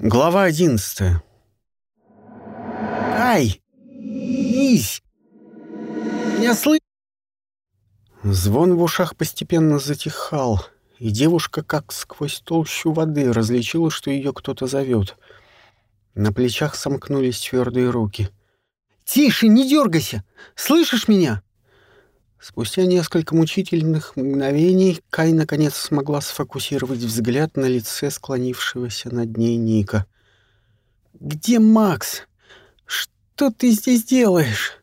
Глава одиннадцатая. «Кай! Нись! Меня слы...» Звон в ушах постепенно затихал, и девушка, как сквозь толщу воды, различила, что ее кто-то зовет. На плечах сомкнулись твердые руки. «Тише, не дергайся! Слышишь меня?» Спустя несколько мучительных мгновений Кай наконец смогла сфокусировать взгляд на лице склонившегося над ней Ника. «Где Макс? Что ты здесь делаешь?»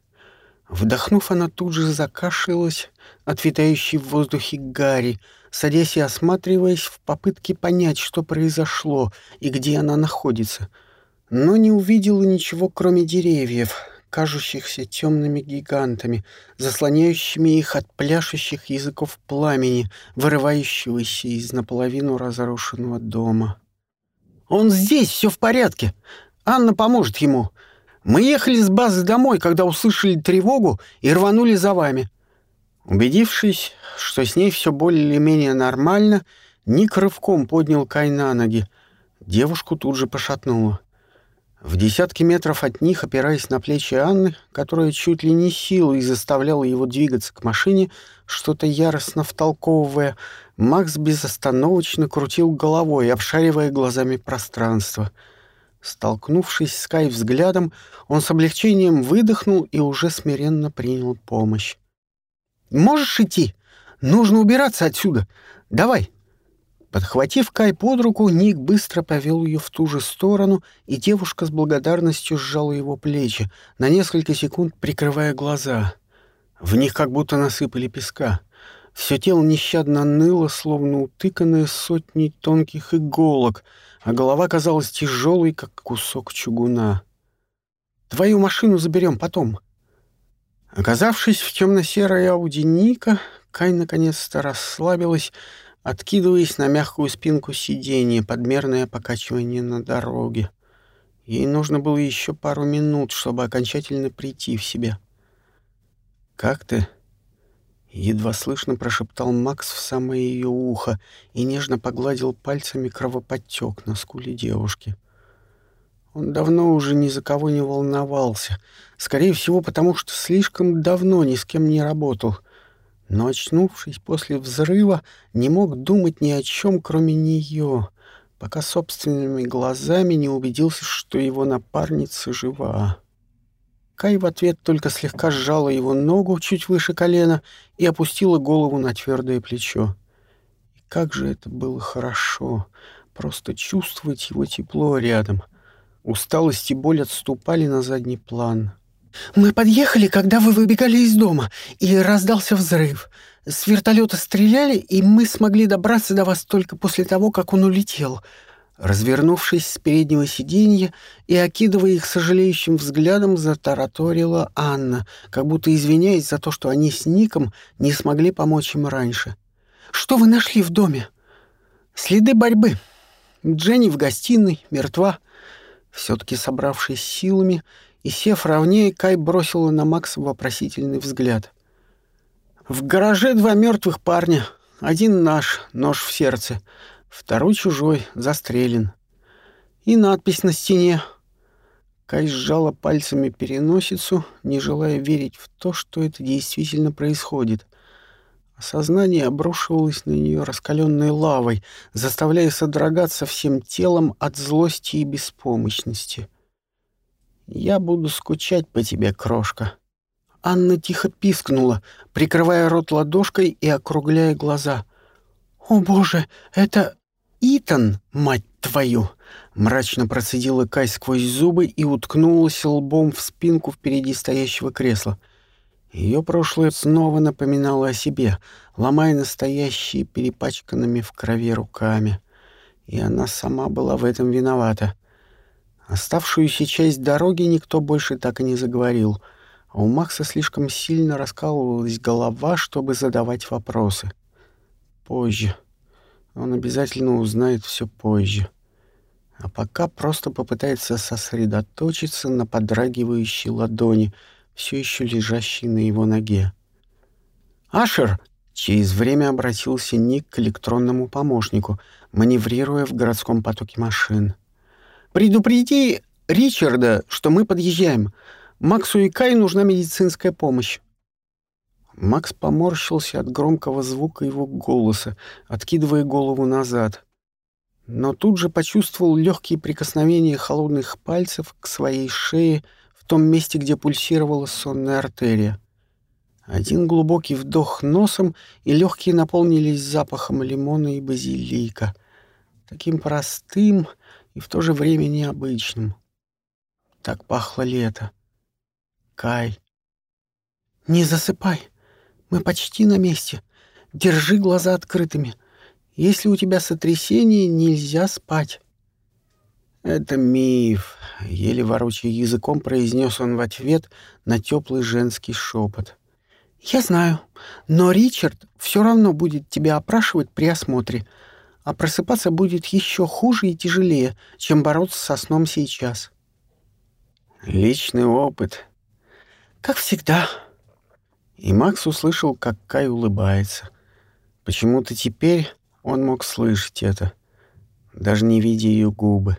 Вдохнув, она тут же закашлялась от витающей в воздухе гари, садясь и осматриваясь в попытке понять, что произошло и где она находится. Но не увидела ничего, кроме деревьев — кажущихся темными гигантами, заслоняющими их от пляшущих языков пламени, вырывающегося из наполовину разрушенного дома. «Он здесь, все в порядке. Анна поможет ему. Мы ехали с базы домой, когда услышали тревогу и рванули за вами». Убедившись, что с ней все более-менее нормально, Ник рывком поднял Кай на ноги. Девушку тут же пошатнуло. В десятки метров от них, опираясь на плечи Анны, которая чуть ли не силой заставляла его двигаться к машине, что-то яростно втолковывая, Макс безостановочно крутил головой, обшаривая глазами пространство. Столкнувшись с Кай взглядом, он с облегчением выдохнул и уже смиренно принял помощь. «Можешь идти? Нужно убираться отсюда. Давай!» Подхватив Кай под руку, Ник быстро повел ее в ту же сторону, и девушка с благодарностью сжала его плечи, на несколько секунд прикрывая глаза. В них как будто насыпали песка. Все тело нещадно ныло, словно утыканное сотней тонких иголок, а голова казалась тяжелой, как кусок чугуна. «Твою машину заберем потом». Оказавшись в темно-серой Ауди Ника, Кай наконец-то расслабилась откидываясь на мягкую спинку сиденья, подмерное покачивание на дороге. Ей нужно было еще пару минут, чтобы окончательно прийти в себя. «Как ты?» — едва слышно прошептал Макс в самое ее ухо и нежно погладил пальцами кровоподтек на скуле девушки. Он давно уже ни за кого не волновался, скорее всего, потому что слишком давно ни с кем не работал — но, очнувшись после взрыва, не мог думать ни о чем, кроме нее, пока собственными глазами не убедился, что его напарница жива. Кай в ответ только слегка сжала его ногу чуть выше колена и опустила голову на твердое плечо. И как же это было хорошо, просто чувствовать его тепло рядом. Усталость и боль отступали на задний план — «Мы подъехали, когда вы выбегали из дома, и раздался взрыв. С вертолета стреляли, и мы смогли добраться до вас только после того, как он улетел». Развернувшись с переднего сиденья и окидывая их сожалеющим взглядом, затараторила Анна, как будто извиняясь за то, что они с Ником не смогли помочь им раньше. «Что вы нашли в доме?» «Следы борьбы. Дженни в гостиной, мертва». Все-таки собравшись силами, и, сев ровнее, Кай бросила на Макса вопросительный взгляд. «В гараже два мертвых парня. Один наш, нож в сердце. Второй чужой, застрелен. И надпись на стене». Кай сжала пальцами переносицу, не желая верить в то, что это действительно происходит. Осознание обрушивалось на нее раскаленной лавой, заставляя содрогаться всем телом от злости и беспомощности. «Я буду скучать по тебе, крошка». Анна тихо пискнула, прикрывая рот ладошкой и округляя глаза. «О, боже, это Итан, мать твою!» Мрачно процедила Кай сквозь зубы и уткнулась лбом в спинку впереди стоящего кресла. Ее прошлое снова напоминало о себе, ломая настоящие перепачканными в крови руками. И она сама была в этом виновата. Оставшуюся часть дороги никто больше так и не заговорил, а у Макса слишком сильно раскалывалась голова, чтобы задавать вопросы. Позже. Он обязательно узнает все позже. А пока просто попытается сосредоточиться на подрагивающей ладони, все еще лежащей на его ноге. «Ашер!» — через время обратился Ник к электронному помощнику, маневрируя в городском потоке машин — «Предупреди Ричарда, что мы подъезжаем. Максу и Кай нужна медицинская помощь». Макс поморщился от громкого звука его голоса, откидывая голову назад. Но тут же почувствовал легкие прикосновения холодных пальцев к своей шее в том месте, где пульсировала сонная артерия. Один глубокий вдох носом, и легкие наполнились запахом лимона и базилика. Таким простым и в то же время необычным. Так пахло лето. Кай. «Не засыпай!» Мы почти на месте. Держи глаза открытыми. Если у тебя сотрясение, нельзя спать. Это миф, еле ворочая языком, произнес он в ответ на теплый женский шепот. Я знаю, но Ричард все равно будет тебя опрашивать при осмотре, а просыпаться будет еще хуже и тяжелее, чем бороться со сном сейчас. Личный опыт. Как всегда, и Макс услышал, как Кай улыбается. Почему-то теперь он мог слышать это, даже не видя ее губы.